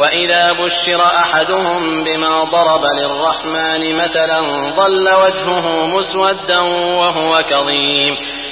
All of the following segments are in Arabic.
وإذا بشر أحدهم بما ضرب للرحمن مثلا ظل وجهه مسودا وهو كظيم.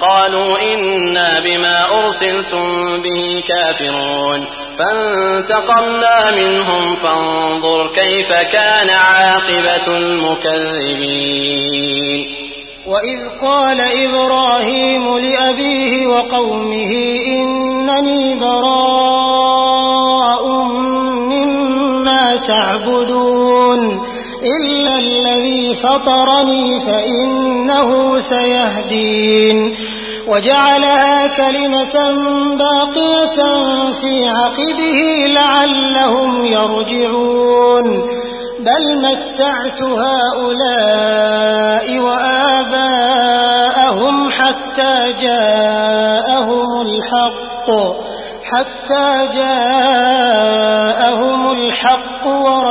قالوا إنا بما أرسلتم به كافرون. فانتقمنا منهم فانظر كيف كان عاقبة المكذبين. وإذ قال إبراهيم لأبيه وقومه إنني براء مما تعبدون. إلا الذي فطرني فإنه سيهدين وجعلها كلمة باقية في عقبه لعلهم يرجعون بل متعت هؤلاء وآباءهم حتى جاءهم الحق حتى جاءهم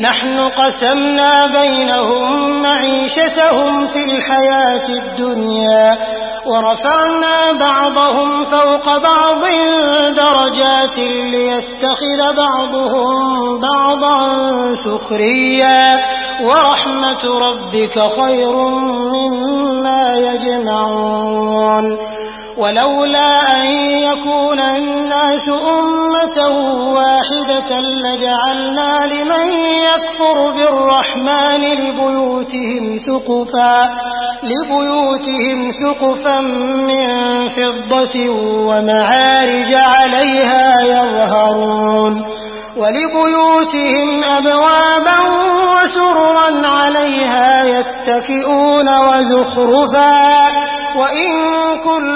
نحن قسمنا بينهم معيشتهم في الحياة الدنيا ورفعنا بعضهم فوق بعض درجات ليتخذ بعضهم بعضا سخريا ورحمة ربك خير مما يجمعون. ولولا أن يكون الناس أمة واحدة لجعلنا لمن يكفر بالرحمن لبيوتهم سقفا لبيوتهم سقفا من فضة ومعارج عليها يظهرون ولبيوتهم أبوابا وسررا عليها يتكئون وزخرفا وإن كل